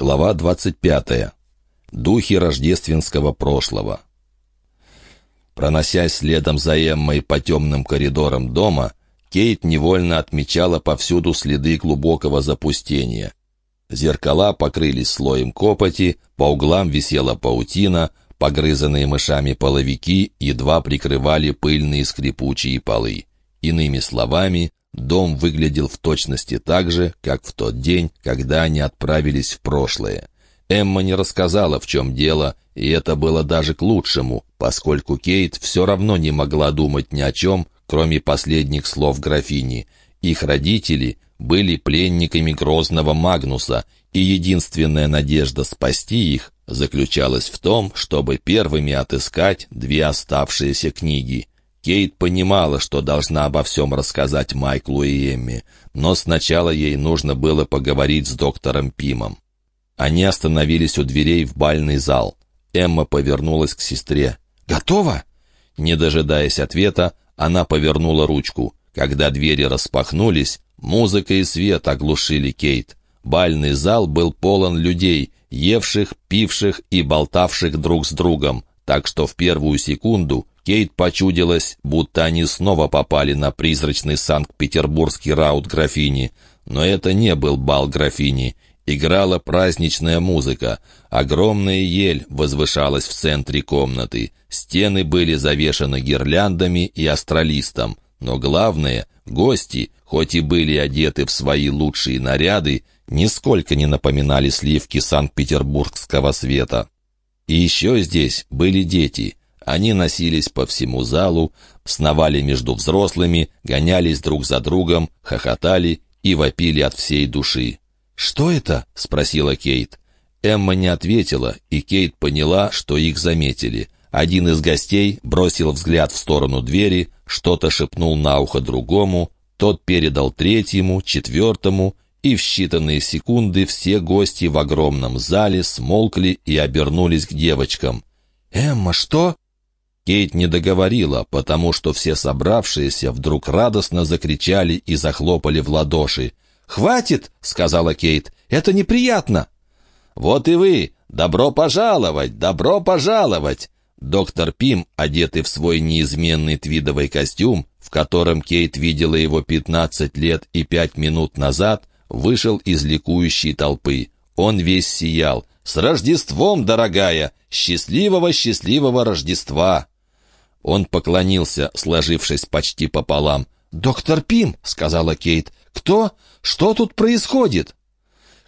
Глава 25. Духи рождественского прошлого. Проносясь следом за Эммой по темным коридорам дома, Кейт невольно отмечала повсюду следы глубокого запустения. Зеркала покрылись слоем копоти, по углам висела паутина, погрызанные мышами половики едва прикрывали пыльные скрипучие полы. Иными словами, Дом выглядел в точности так же, как в тот день, когда они отправились в прошлое. Эмма не рассказала, в чем дело, и это было даже к лучшему, поскольку Кейт все равно не могла думать ни о чем, кроме последних слов графини. Их родители были пленниками грозного Магнуса, и единственная надежда спасти их заключалась в том, чтобы первыми отыскать две оставшиеся книги — Кейт понимала, что должна обо всем рассказать Майклу и Эмми, но сначала ей нужно было поговорить с доктором Пимом. Они остановились у дверей в бальный зал. Эмма повернулась к сестре. «Готово?» Не дожидаясь ответа, она повернула ручку. Когда двери распахнулись, музыка и свет оглушили Кейт. Бальный зал был полон людей, евших, пивших и болтавших друг с другом, так что в первую секунду Кейт почудилась, будто они снова попали на призрачный Санкт-Петербургский раут графини. Но это не был бал графини. Играла праздничная музыка. Огромная ель возвышалась в центре комнаты. Стены были завешаны гирляндами и астролистом. Но главное, гости, хоть и были одеты в свои лучшие наряды, нисколько не напоминали сливки Санкт-Петербургского света. И еще здесь были дети. Они носились по всему залу, сновали между взрослыми, гонялись друг за другом, хохотали и вопили от всей души. «Что это?» — спросила Кейт. Эмма не ответила, и Кейт поняла, что их заметили. Один из гостей бросил взгляд в сторону двери, что-то шепнул на ухо другому, тот передал третьему, четвертому, и в считанные секунды все гости в огромном зале смолкли и обернулись к девочкам. «Эмма, что?» Кейт не договорила, потому что все собравшиеся вдруг радостно закричали и захлопали в ладоши. «Хватит!» — сказала Кейт. «Это неприятно!» «Вот и вы! Добро пожаловать! Добро пожаловать!» Доктор Пим, одетый в свой неизменный твидовый костюм, в котором Кейт видела его пятнадцать лет и пять минут назад, вышел из ликующей толпы. Он весь сиял. «С Рождеством, дорогая! Счастливого-счастливого Рождества!» Он поклонился, сложившись почти пополам. «Доктор Пим», — сказала Кейт, — «кто? Что тут происходит?»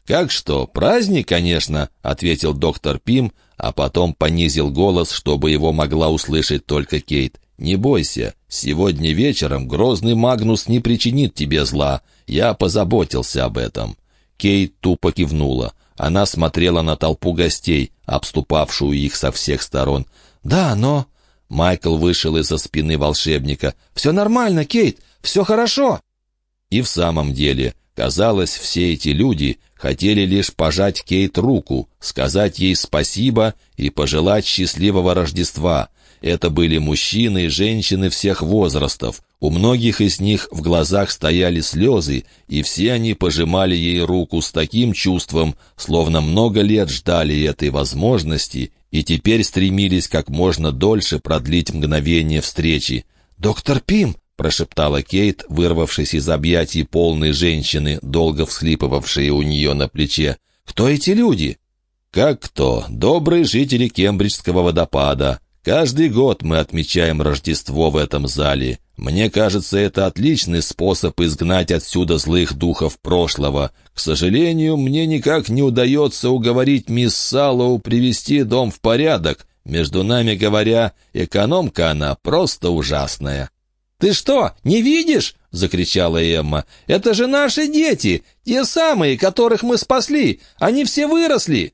«Как что, праздник, конечно», — ответил доктор Пим, а потом понизил голос, чтобы его могла услышать только Кейт. «Не бойся, сегодня вечером грозный Магнус не причинит тебе зла. Я позаботился об этом». Кейт тупо кивнула. Она смотрела на толпу гостей, обступавшую их со всех сторон. «Да, но...» Майкл вышел из-за спины волшебника. «Все нормально, Кейт, все хорошо!» И в самом деле, казалось, все эти люди хотели лишь пожать Кейт руку, сказать ей спасибо и пожелать счастливого Рождества. Это были мужчины и женщины всех возрастов. У многих из них в глазах стояли слезы, и все они пожимали ей руку с таким чувством, словно много лет ждали этой возможности и теперь стремились как можно дольше продлить мгновение встречи. «Доктор Пим!» — прошептала Кейт, вырвавшись из объятий полной женщины, долго всхлипывавшей у нее на плече. «Кто эти люди?» «Как кто? Добрые жители Кембриджского водопада. Каждый год мы отмечаем Рождество в этом зале. Мне кажется, это отличный способ изгнать отсюда злых духов прошлого. К сожалению, мне никак не удается уговорить мисс Саллоу привести дом в порядок. Между нами говоря, экономка она просто ужасная». «Ты что, не видишь?» — закричала Эмма. «Это же наши дети, те самые, которых мы спасли. Они все выросли».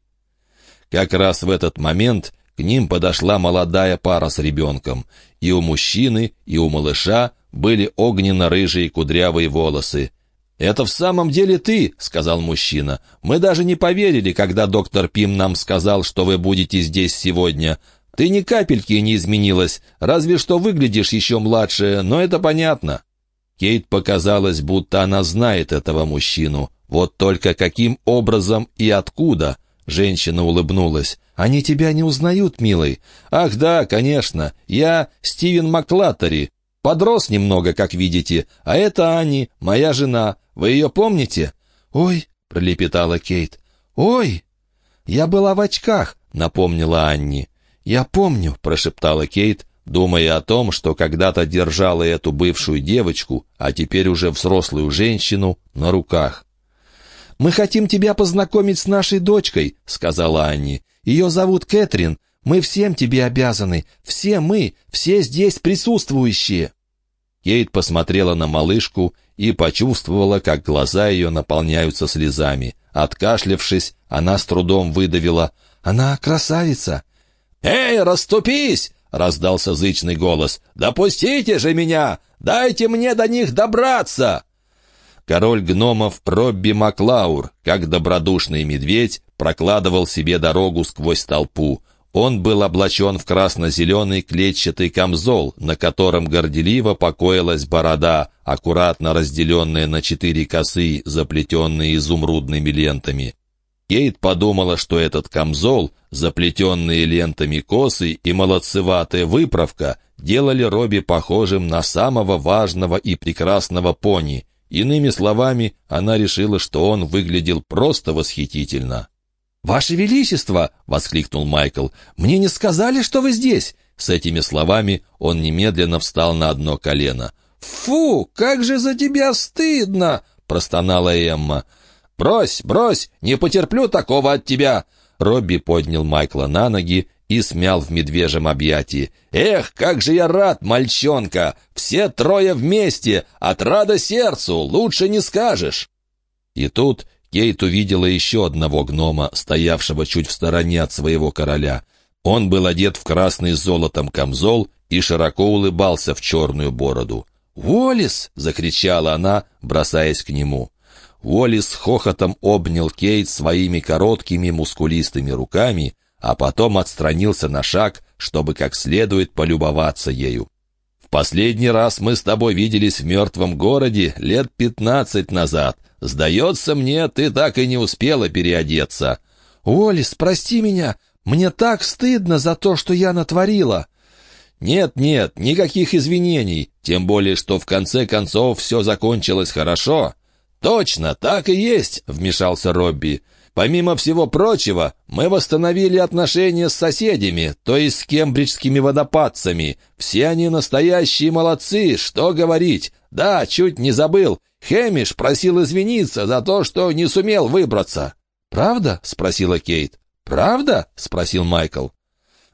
Как раз в этот момент к ним подошла молодая пара с ребенком. И у мужчины, и у малыша были огненно-рыжие кудрявые волосы. «Это в самом деле ты», — сказал мужчина. «Мы даже не поверили, когда доктор Пим нам сказал, что вы будете здесь сегодня. Ты ни капельки не изменилась, разве что выглядишь еще младше, но это понятно». Кейт показалось, будто она знает этого мужчину. Вот только каким образом и откуда — Женщина улыбнулась. «Они тебя не узнают, милый?» «Ах да, конечно. Я Стивен Маклаттери. Подрос немного, как видите. А это Ани, моя жена. Вы ее помните?» «Ой!» — пролепетала Кейт. «Ой!» «Я была в очках», — напомнила Анни. «Я помню», — прошептала Кейт, думая о том, что когда-то держала эту бывшую девочку, а теперь уже взрослую женщину, на руках. «Мы хотим тебя познакомить с нашей дочкой», — сказала Анни. «Ее зовут Кэтрин. Мы всем тебе обязаны. Все мы, все здесь присутствующие». Кейт посмотрела на малышку и почувствовала, как глаза ее наполняются слезами. Откашлявшись, она с трудом выдавила «Она красавица!» «Эй, расступись!» — раздался зычный голос. «Допустите же меня! Дайте мне до них добраться!» Король гномов Робби Маклаур, как добродушный медведь, прокладывал себе дорогу сквозь толпу. Он был облачен в красно-зеленый клетчатый камзол, на котором горделиво покоилась борода, аккуратно разделенная на четыре косы, заплетенные изумрудными лентами. Кейт подумала, что этот камзол, заплетенные лентами косы и молодцеватая выправка делали Робби похожим на самого важного и прекрасного пони. Иными словами, она решила, что он выглядел просто восхитительно. «Ваше Величество!» — воскликнул Майкл. «Мне не сказали, что вы здесь!» С этими словами он немедленно встал на одно колено. «Фу, как же за тебя стыдно!» — простонала Эмма. «Брось, брось, не потерплю такого от тебя!» Робби поднял Майкла на ноги и смял в медвежьем объятии. «Эх, как же я рад, мальчонка! Все трое вместе! От рада сердцу! Лучше не скажешь!» И тут Кейт увидела еще одного гнома, стоявшего чуть в стороне от своего короля. Он был одет в красный с золотом камзол и широко улыбался в черную бороду. «Уоллес!» — закричала она, бросаясь к нему. Уолли с хохотом обнял Кейт своими короткими мускулистыми руками, а потом отстранился на шаг, чтобы как следует полюбоваться ею. «В последний раз мы с тобой виделись в мертвом городе лет пятнадцать назад. Сдается мне, ты так и не успела переодеться». «Уоллес, прости меня, мне так стыдно за то, что я натворила». «Нет-нет, никаких извинений, тем более, что в конце концов все закончилось хорошо». «Точно, так и есть», — вмешался Робби. «Помимо всего прочего, мы восстановили отношения с соседями, то есть с кембриджскими водопадцами. Все они настоящие молодцы, что говорить. Да, чуть не забыл. Хэмиш просил извиниться за то, что не сумел выбраться». «Правда?» — спросила Кейт. «Правда?» — спросил Майкл.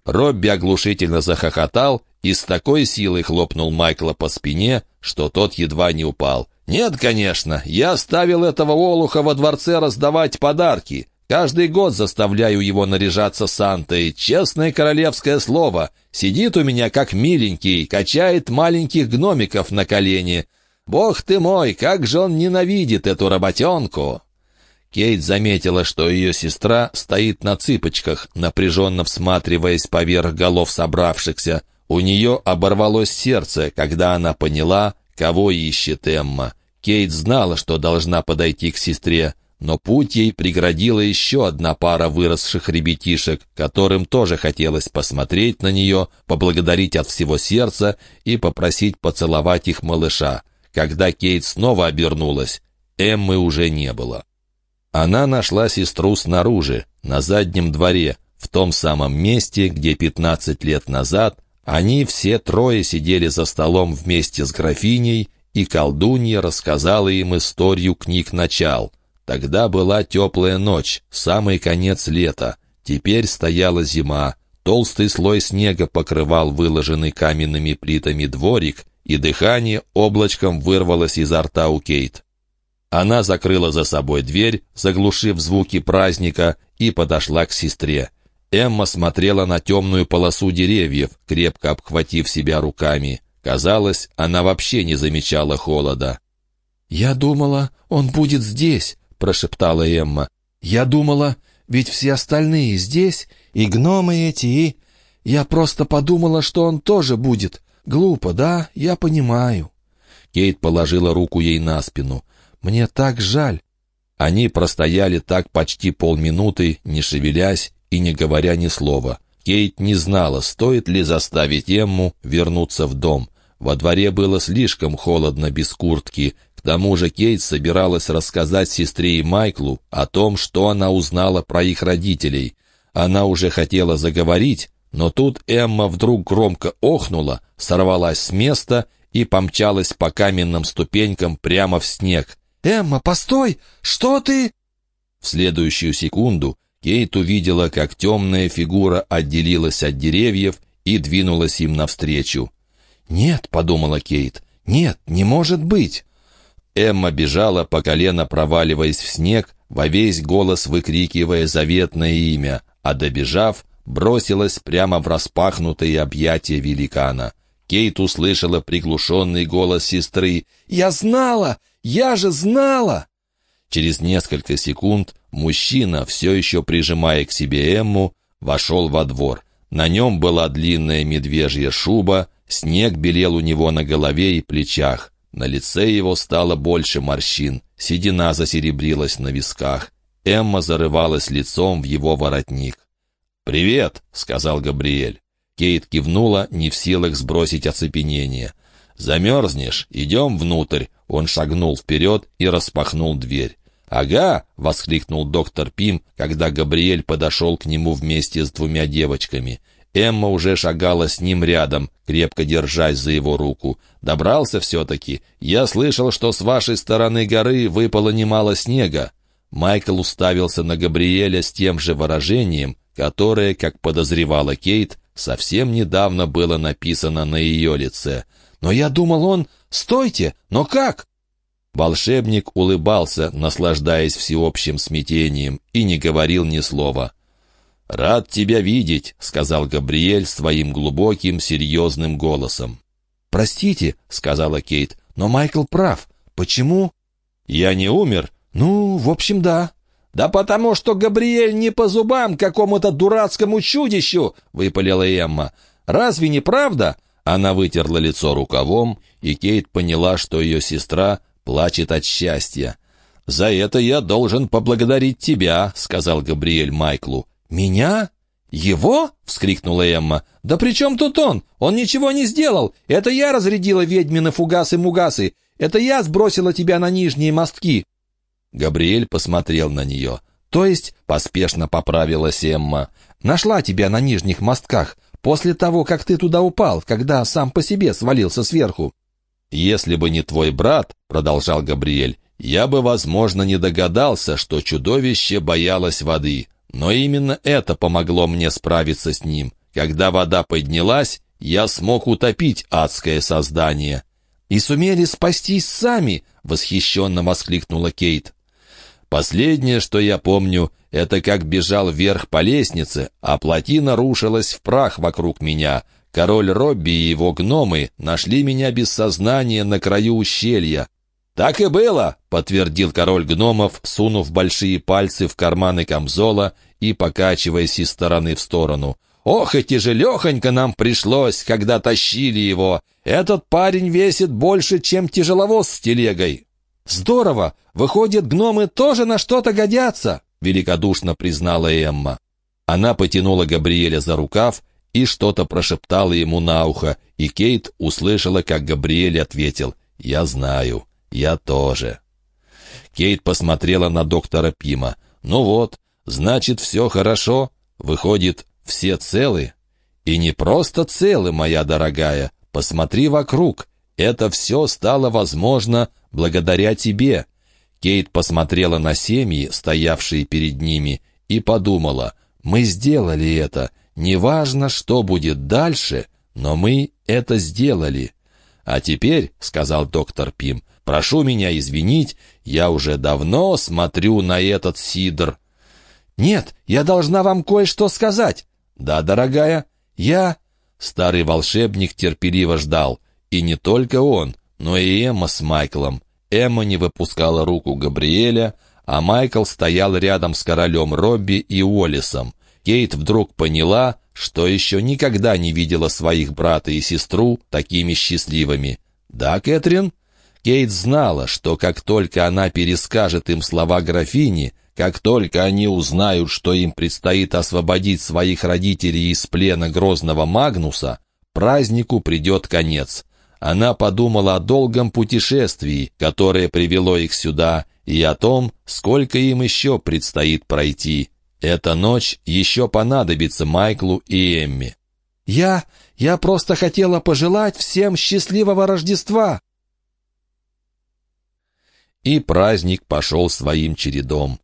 Робби оглушительно захохотал и с такой силой хлопнул Майкла по спине, что тот едва не упал. «Нет, конечно, я оставил этого олуха во дворце раздавать подарки. Каждый год заставляю его наряжаться Сантой. Честное королевское слово. Сидит у меня как миленький, качает маленьких гномиков на колени. Бог ты мой, как же он ненавидит эту работенку!» Кейт заметила, что ее сестра стоит на цыпочках, напряженно всматриваясь поверх голов собравшихся. У нее оборвалось сердце, когда она поняла, кого ищет Эмма. Кейт знала, что должна подойти к сестре, но путь ей преградила еще одна пара выросших ребятишек, которым тоже хотелось посмотреть на нее, поблагодарить от всего сердца и попросить поцеловать их малыша. Когда Кейт снова обернулась, Эммы уже не было. Она нашла сестру снаружи, на заднем дворе, в том самом месте, где 15 лет назад они все трое сидели за столом вместе с графиней, и колдунья рассказала им историю книг начал. Тогда была теплая ночь, самый конец лета. Теперь стояла зима. Толстый слой снега покрывал выложенный каменными плитами дворик, и дыхание облачком вырвалось изо рта у Кейт. Она закрыла за собой дверь, заглушив звуки праздника, и подошла к сестре. Эмма смотрела на темную полосу деревьев, крепко обхватив себя руками. Казалось, она вообще не замечала холода. «Я думала, он будет здесь», — прошептала Эмма. «Я думала, ведь все остальные здесь, и гномы эти, и... Я просто подумала, что он тоже будет. Глупо, да? Я понимаю». Кейт положила руку ей на спину. Мне так жаль». Они простояли так почти полминуты, не шевелясь и не говоря ни слова. Кейт не знала, стоит ли заставить Эмму вернуться в дом. Во дворе было слишком холодно без куртки. К тому же Кейт собиралась рассказать сестре и Майклу о том, что она узнала про их родителей. Она уже хотела заговорить, но тут Эмма вдруг громко охнула, сорвалась с места и помчалась по каменным ступенькам прямо в снег. «Эмма, постой! Что ты...» В следующую секунду Кейт увидела, как темная фигура отделилась от деревьев и двинулась им навстречу. «Нет», — подумала Кейт, — «нет, не может быть». Эмма бежала по колено, проваливаясь в снег, во весь голос выкрикивая заветное имя, а добежав, бросилась прямо в распахнутые объятия великана. Кейт услышала приглушенный голос сестры. «Я знала! Я же знала!» Через несколько секунд мужчина, все еще прижимая к себе Эмму, вошел во двор. На нем была длинная медвежья шуба, снег белел у него на голове и плечах. На лице его стало больше морщин, седина засеребрилась на висках. Эмма зарывалась лицом в его воротник. «Привет», — сказал Габриэль. Кейт кивнула, не в силах сбросить оцепенение. «Замерзнешь? Идем внутрь». Он шагнул вперед и распахнул дверь. «Ага!» — воскликнул доктор Пим, когда Габриэль подошел к нему вместе с двумя девочками. Эмма уже шагала с ним рядом, крепко держась за его руку. «Добрался все-таки. Я слышал, что с вашей стороны горы выпало немало снега». Майкл уставился на Габриэля с тем же выражением, которое, как подозревала Кейт, совсем недавно было написано на ее лице. «Но я думал, он... Стойте! Но как?» Волшебник улыбался, наслаждаясь всеобщим смятением, и не говорил ни слова. «Рад тебя видеть», — сказал Габриэль своим глубоким, серьезным голосом. «Простите», — сказала Кейт, — «но Майкл прав. Почему?» «Я не умер?» «Ну, в общем, да». «Да потому что Габриэль не по зубам какому-то дурацкому чудищу!» — выпалила Эмма. «Разве не правда?» Она вытерла лицо рукавом, и Кейт поняла, что ее сестра плачет от счастья. «За это я должен поблагодарить тебя», — сказал Габриэль Майклу. «Меня? Его?» — вскрикнула Эмма. «Да при чем тут он? Он ничего не сделал. Это я разрядила ведьмины фугасы-мугасы. Это я сбросила тебя на нижние мостки. Габриэль посмотрел на нее. «То есть», — поспешно поправилась Эмма, — «нашла тебя на нижних мостках, после того, как ты туда упал, когда сам по себе свалился сверху». «Если бы не твой брат», — продолжал Габриэль, — «я бы, возможно, не догадался, что чудовище боялось воды. Но именно это помогло мне справиться с ним. Когда вода поднялась, я смог утопить адское создание». «И сумели спастись сами!» — восхищенно воскликнула Кейт. Последнее, что я помню, это как бежал вверх по лестнице, а плотина рушилась в прах вокруг меня. Король Робби и его гномы нашли меня без сознания на краю ущелья. «Так и было», — подтвердил король гномов, сунув большие пальцы в карманы камзола и покачиваясь из стороны в сторону. «Ох, и тяжелехонько нам пришлось, когда тащили его. Этот парень весит больше, чем тяжеловоз с телегой». «Здорово! Выходит, гномы тоже на что-то годятся!» — великодушно признала Эмма. Она потянула Габриэля за рукав и что-то прошептала ему на ухо, и Кейт услышала, как Габриэль ответил «Я знаю, я тоже». Кейт посмотрела на доктора Пима. «Ну вот, значит, все хорошо. Выходит, все целы?» «И не просто целы, моя дорогая. Посмотри вокруг. Это все стало возможно благодаря тебе». Кейт посмотрела на семьи, стоявшие перед ними, и подумала, «Мы сделали это. Неважно, что будет дальше, но мы это сделали». «А теперь», — сказал доктор Пим, — «прошу меня извинить, я уже давно смотрю на этот сидр». «Нет, я должна вам кое-что сказать». «Да, дорогая, я...» Старый волшебник терпеливо ждал. И не только он, но и Эмма с Майклом. Эмма не выпускала руку Габриэля, а Майкл стоял рядом с королем Робби и Уоллесом. Кейт вдруг поняла, что еще никогда не видела своих брата и сестру такими счастливыми. «Да, Кэтрин?» Кейт знала, что как только она перескажет им слова графини, как только они узнают, что им предстоит освободить своих родителей из плена грозного Магнуса, празднику придет конец. Она подумала о долгом путешествии, которое привело их сюда, и о том, сколько им еще предстоит пройти. Эта ночь еще понадобится Майклу и Эмми. «Я... я просто хотела пожелать всем счастливого Рождества!» И праздник пошел своим чередом.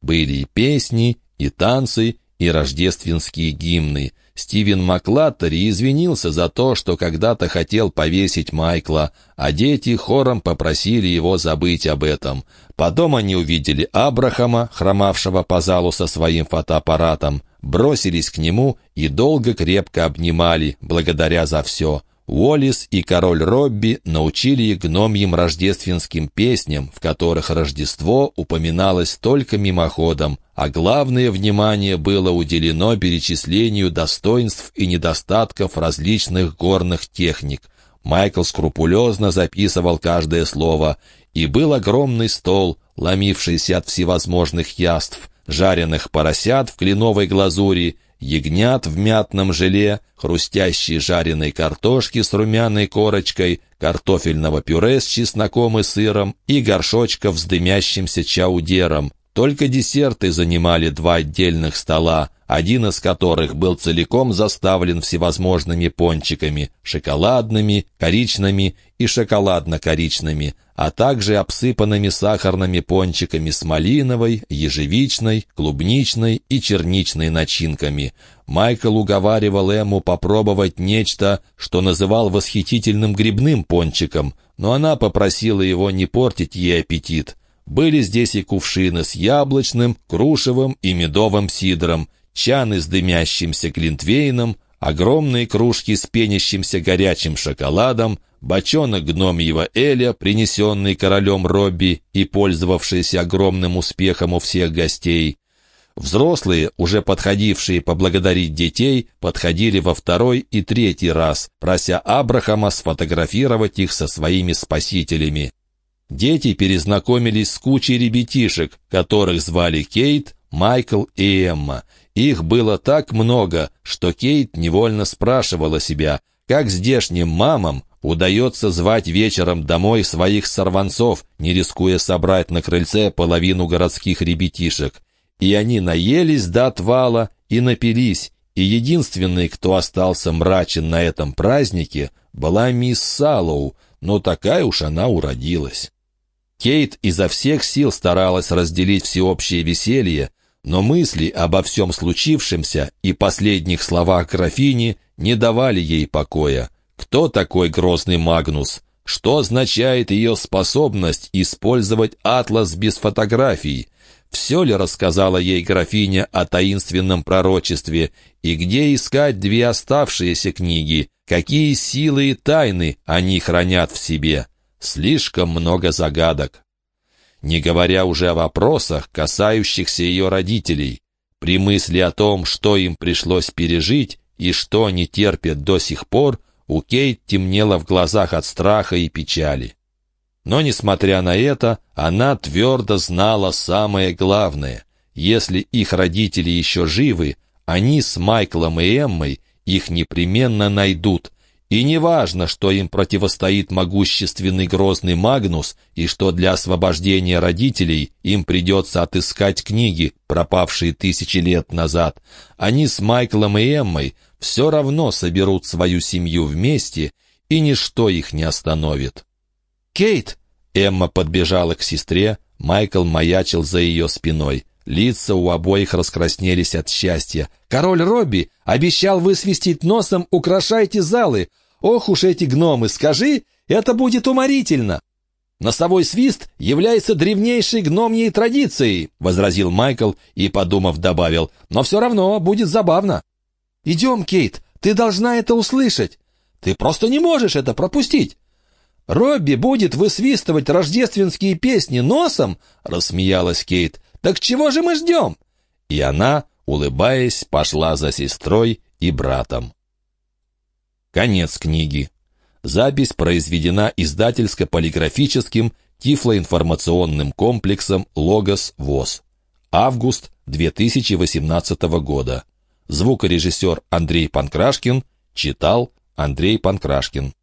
Были и песни, и танцы, и рождественские гимны. Стивен Маклаттери извинился за то, что когда-то хотел повесить Майкла, а дети хором попросили его забыть об этом. Потом они увидели Абрахама, хромавшего по залу со своим фотоаппаратом, бросились к нему и долго крепко обнимали, благодаря за все. Уоллес и король Робби научили гномьим рождественским песням, в которых Рождество упоминалось только мимоходом, а главное внимание было уделено перечислению достоинств и недостатков различных горных техник. Майкл скрупулезно записывал каждое слово, и был огромный стол, ломившийся от всевозможных яств, жареных поросят в кленовой глазури, ягнят в мятном желе, хрустящей жареной картошки с румяной корочкой, картофельного пюре с чесноком и сыром и горшочков с дымящимся чаудером. Только десерты занимали два отдельных стола, один из которых был целиком заставлен всевозможными пончиками, шоколадными, коричными и шоколадно-коричными, а также обсыпанными сахарными пончиками с малиновой, ежевичной, клубничной и черничной начинками. Майкл уговаривал Эму попробовать нечто, что называл восхитительным грибным пончиком, но она попросила его не портить ей аппетит. Были здесь и кувшины с яблочным, крушевым и медовым сидром, чаны с дымящимся глинтвейном, огромные кружки с пенящимся горячим шоколадом, бочонок гномьего Эля, принесенный королем Робби и пользовавшийся огромным успехом у всех гостей. Взрослые, уже подходившие поблагодарить детей, подходили во второй и третий раз, прося Абрахама сфотографировать их со своими спасителями. Дети перезнакомились с кучей ребятишек, которых звали Кейт, Майкл и Эмма. Их было так много, что Кейт невольно спрашивала себя, как здешним мамам удается звать вечером домой своих сорванцов, не рискуя собрать на крыльце половину городских ребятишек. И они наелись до отвала и напились, и единственной, кто остался мрачен на этом празднике, была мисс Саллоу, но такая уж она уродилась. Кейт изо всех сил старалась разделить всеобщее веселье, но мысли обо всем случившемся и последних словах графини не давали ей покоя. Кто такой грозный Магнус? Что означает ее способность использовать атлас без фотографий? Все ли рассказала ей графиня о таинственном пророчестве? И где искать две оставшиеся книги? Какие силы и тайны они хранят в себе? Слишком много загадок. Не говоря уже о вопросах, касающихся ее родителей. При мысли о том, что им пришлось пережить и что они терпят до сих пор, у Кейт темнело в глазах от страха и печали. Но, несмотря на это, она твердо знала самое главное. Если их родители еще живы, они с Майклом и Эммой их непременно найдут, и не важно, что им противостоит могущественный грозный Магнус, и что для освобождения родителей им придется отыскать книги, пропавшие тысячи лет назад. Они с Майклом и Эммой все равно соберут свою семью вместе, и ничто их не остановит. «Кейт!» Эмма подбежала к сестре, Майкл маячил за ее спиной. Лица у обоих раскраснелись от счастья. «Король Робби обещал высвистить носом «Украшайте залы», Ох уж эти гномы, скажи, это будет уморительно!» «Носовой свист является древнейшей гномьей традицией», — возразил Майкл и, подумав, добавил, «но все равно будет забавно». «Идем, Кейт, ты должна это услышать. Ты просто не можешь это пропустить». «Робби будет высвистывать рождественские песни носом?» — рассмеялась Кейт. «Так чего же мы ждем?» И она, улыбаясь, пошла за сестрой и братом. Конец книги. Запись произведена издательско-полиграфическим тифлоинформационным комплексом «Логос ВОЗ». Август 2018 года. Звукорежиссер Андрей Панкрашкин читал Андрей Панкрашкин.